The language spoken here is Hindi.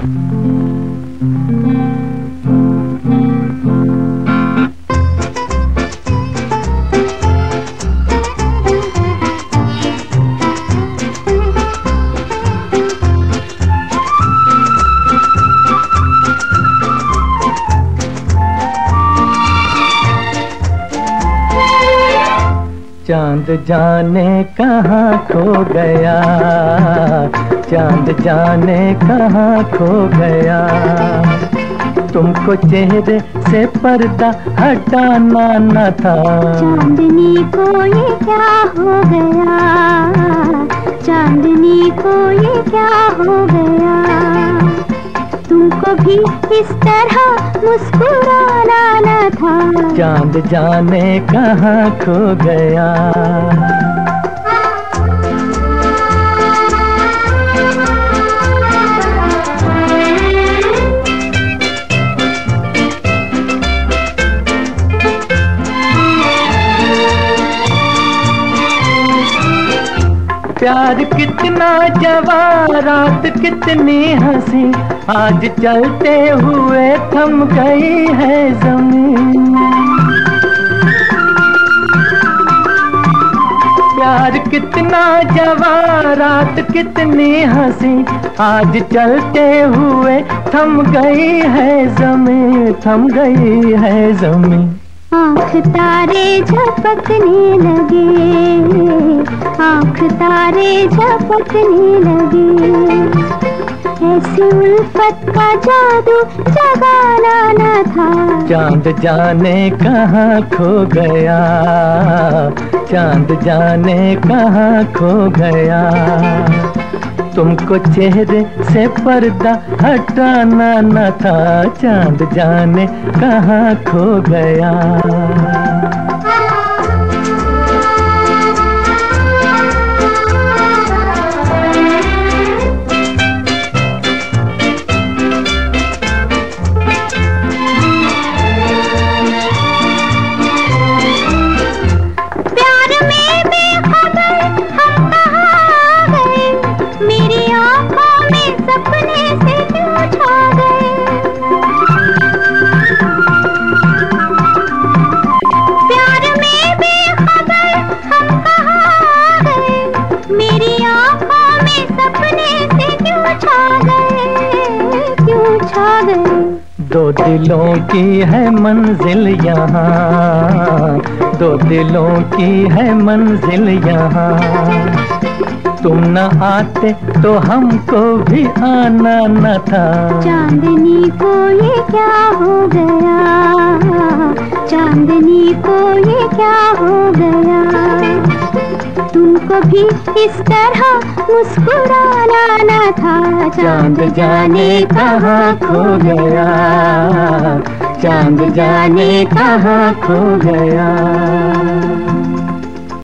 चाँद जाने कहाँ खो गया? चाँद जाने कहाँ खो गया। तुमको चेहरे से पर्दा हटाना न था। चांदनी को ये क्या हो गया? चांदनी को ये क्या हो गया? तुमको भी इस तरह मुस्कुराना न था। चाँद जाने कहाँ खो गया। प्यार कितना जवा रात कितनी हँसी। आज चलते हुए थम गई है ज़मीन। प्यार कितना जवा रात कितनी हँसी। आज चलते हुए थम गई है ज़मीन, थम गई है ज़मीन। आँख तारे झपकने लगे, आँख तारे झपकने लगे। ऐसी उल्फत का जादू जगाना न था। चाँद जाने कहाँ खो गया, चाँद जाने कहाँ खो गया। तुमको चेहरे से पर्दा हटाना न था चाँद जाने कहाँ खो गया। छा गए दो दिलों की है मंजिल यहाँ। दो दिलों की है मंजिल यहाँ। तुम न आते तो हमको भी आना न था। चांदनी को ये क्या हो गया? चांदनी को ये क्या हो गया? तुमको भी इस तरह मुस्कुराना ना था। चाँद जाने कहाँ खो गया। चाँद जाने कहाँ खो गया।